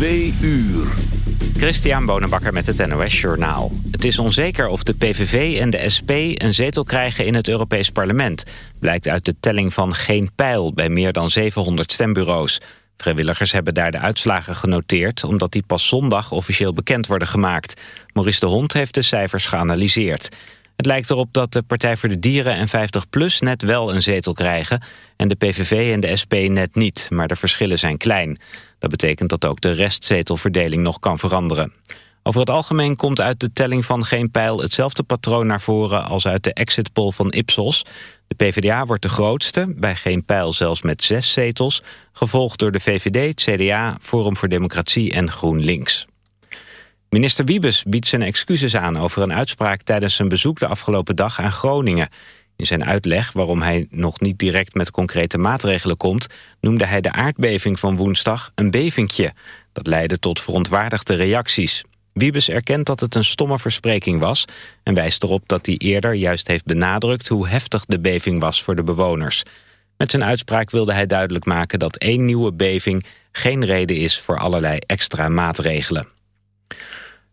Twee uur. Christian Bonenbakker met het NOS Journaal. Het is onzeker of de PVV en de SP een zetel krijgen in het Europees Parlement. Blijkt uit de telling van Geen Pijl bij meer dan 700 stembureaus. Vrijwilligers hebben daar de uitslagen genoteerd... omdat die pas zondag officieel bekend worden gemaakt. Maurice de Hond heeft de cijfers geanalyseerd. Het lijkt erop dat de Partij voor de Dieren en 50PLUS net wel een zetel krijgen... en de PVV en de SP net niet, maar de verschillen zijn klein. Dat betekent dat ook de restzetelverdeling nog kan veranderen. Over het algemeen komt uit de telling van Geen Pijl... hetzelfde patroon naar voren als uit de exit poll van Ipsos. De PvdA wordt de grootste, bij Geen Pijl zelfs met zes zetels... gevolgd door de VVD, CDA, Forum voor Democratie en GroenLinks. Minister Wiebes biedt zijn excuses aan over een uitspraak tijdens zijn bezoek de afgelopen dag aan Groningen. In zijn uitleg waarom hij nog niet direct met concrete maatregelen komt... noemde hij de aardbeving van woensdag een bevingje. Dat leidde tot verontwaardigde reacties. Wiebes erkent dat het een stomme verspreking was... en wijst erop dat hij eerder juist heeft benadrukt... hoe heftig de beving was voor de bewoners. Met zijn uitspraak wilde hij duidelijk maken dat één nieuwe beving... geen reden is voor allerlei extra maatregelen.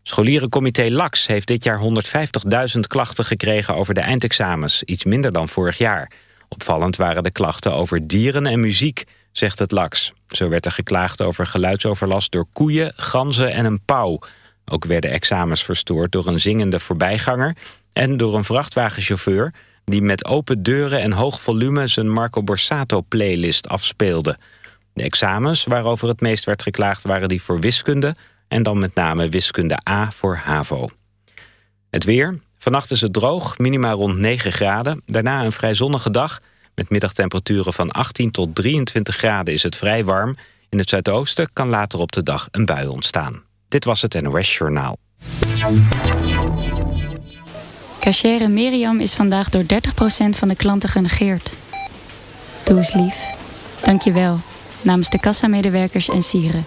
Scholierencomité LAX heeft dit jaar 150.000 klachten gekregen over de eindexamens, iets minder dan vorig jaar. Opvallend waren de klachten over dieren en muziek, zegt het LAX. Zo werd er geklaagd over geluidsoverlast door koeien, ganzen en een pauw. Ook werden examens verstoord door een zingende voorbijganger... en door een vrachtwagenchauffeur die met open deuren en hoog volume... zijn Marco Borsato-playlist afspeelde. De examens waarover het meest werd geklaagd waren die voor wiskunde en dan met name wiskunde A voor HAVO. Het weer. Vannacht is het droog, minima rond 9 graden. Daarna een vrij zonnige dag. Met middagtemperaturen van 18 tot 23 graden is het vrij warm. In het zuidoosten kan later op de dag een bui ontstaan. Dit was het NOS Journaal. Cachere Miriam is vandaag door 30% van de klanten genegeerd. Doe eens lief. Dank je wel. Namens de kassamedewerkers en sieren.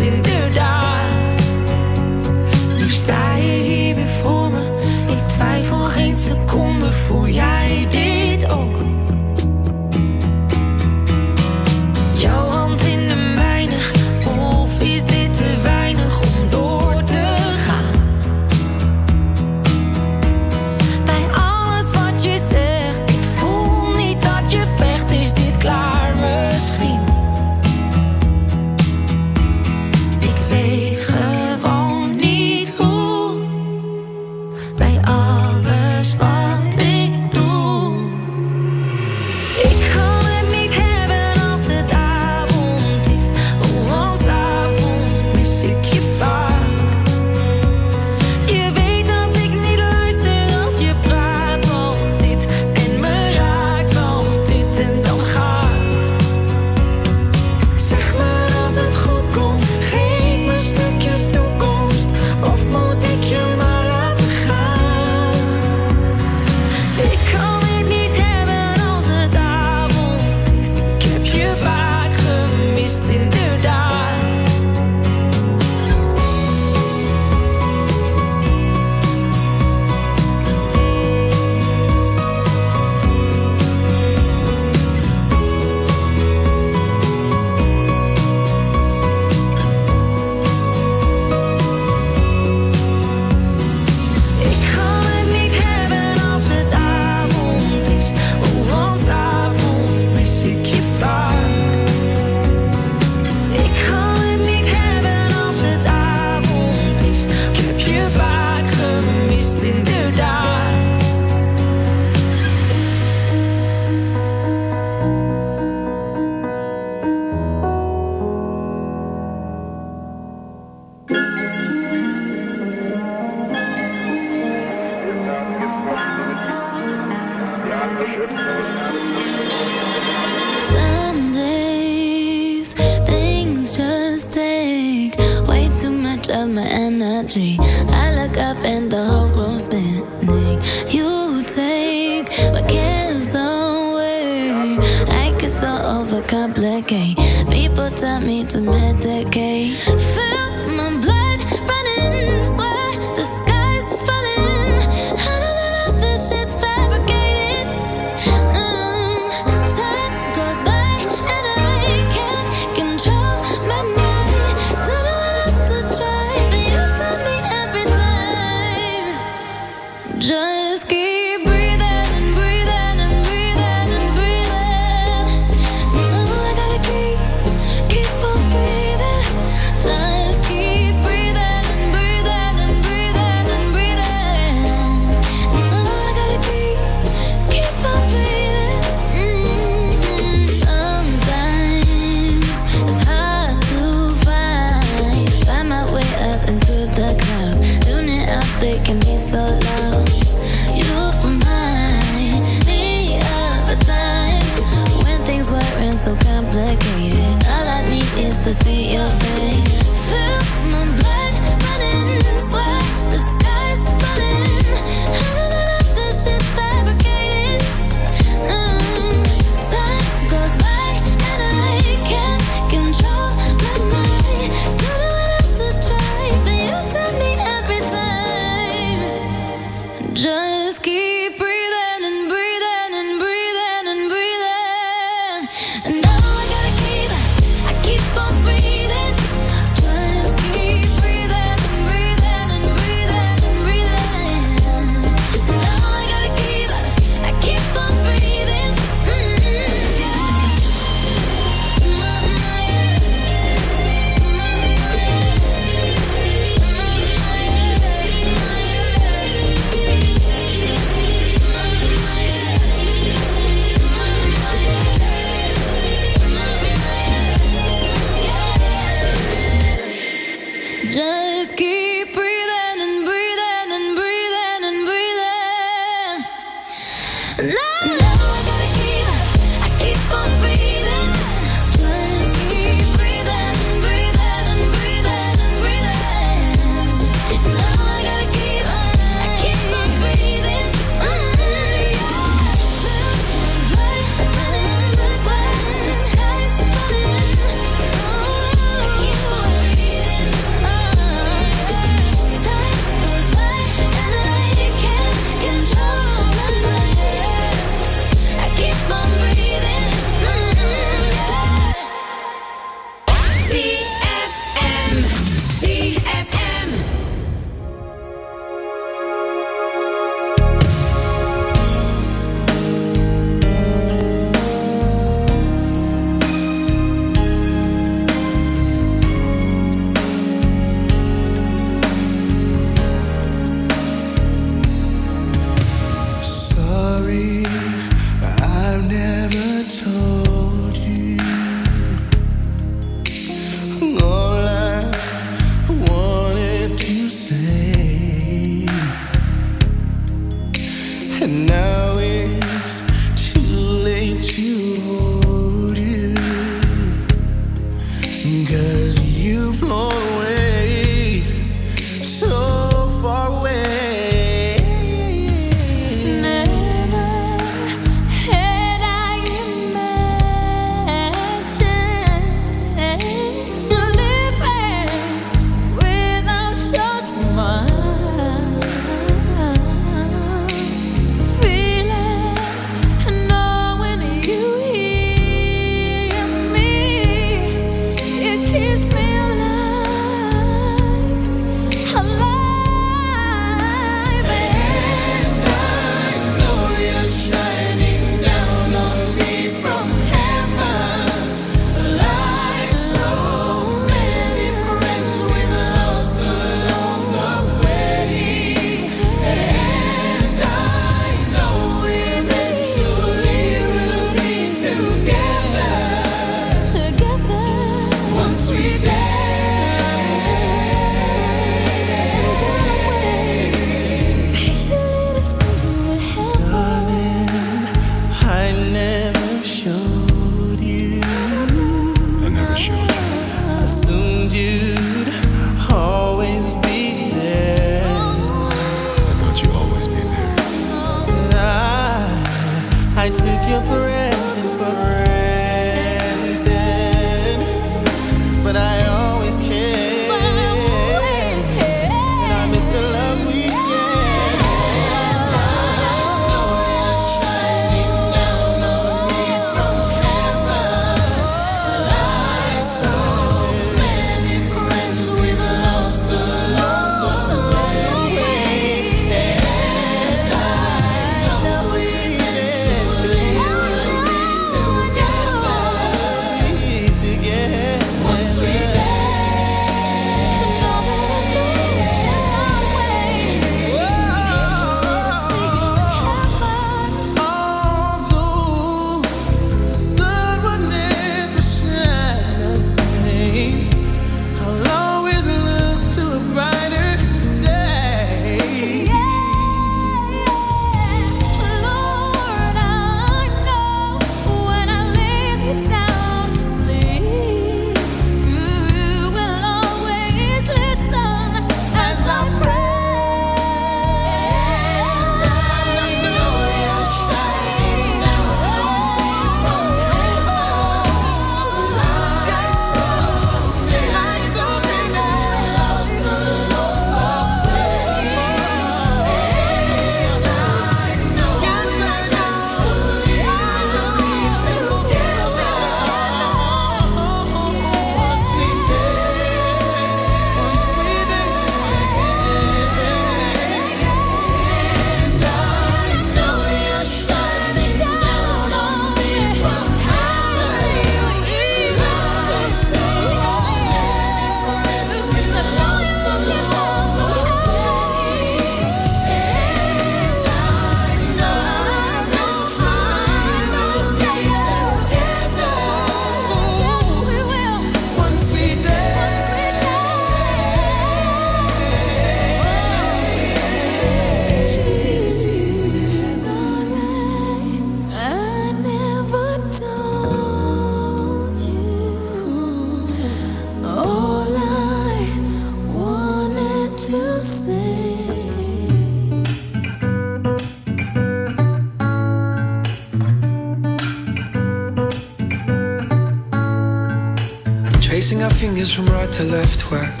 To left. We're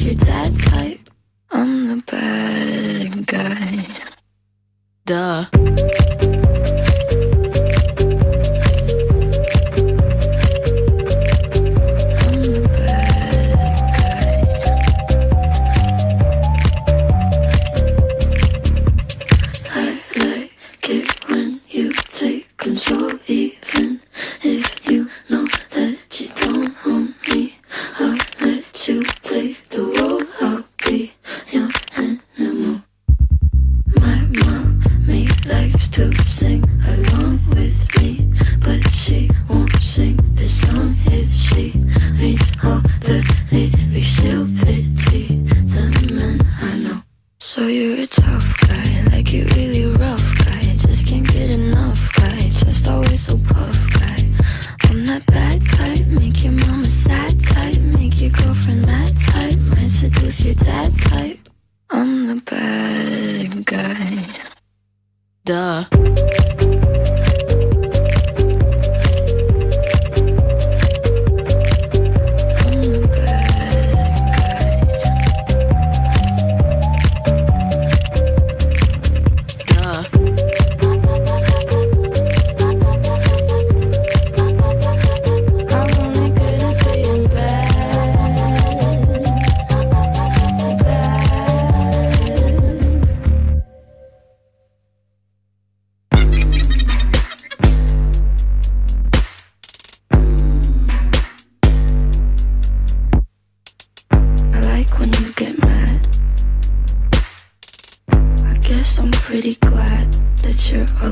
You're dead.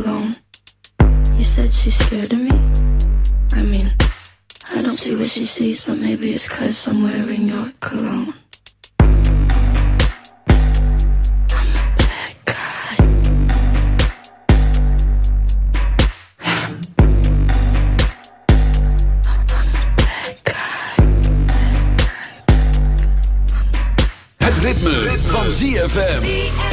alone. You said she's scared of me? I mean, I don't see what she sees, but maybe it's cause I'm wearing your cologne. Ritme, ritme, van ZFM.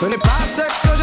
Ce n'est pas ce que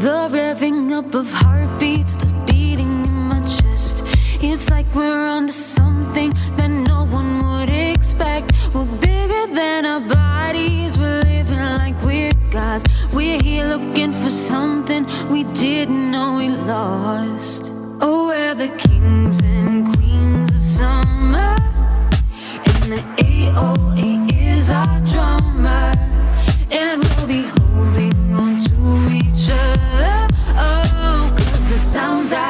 The revving up of heartbeats, the beating in my chest. It's like we're onto something that no one would expect. We're bigger than our bodies, we're living like we're gods. We're here looking for something we didn't know we lost. Oh, we're the kings and queens of summer, and the AOA is our drummer. sound that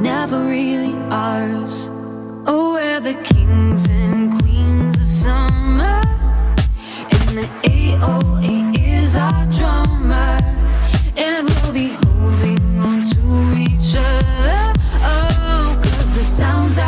never really ours. Oh, we're the kings and queens of summer, and the 808 is our drummer, and we'll be holding on to each other. Oh, cause the sound that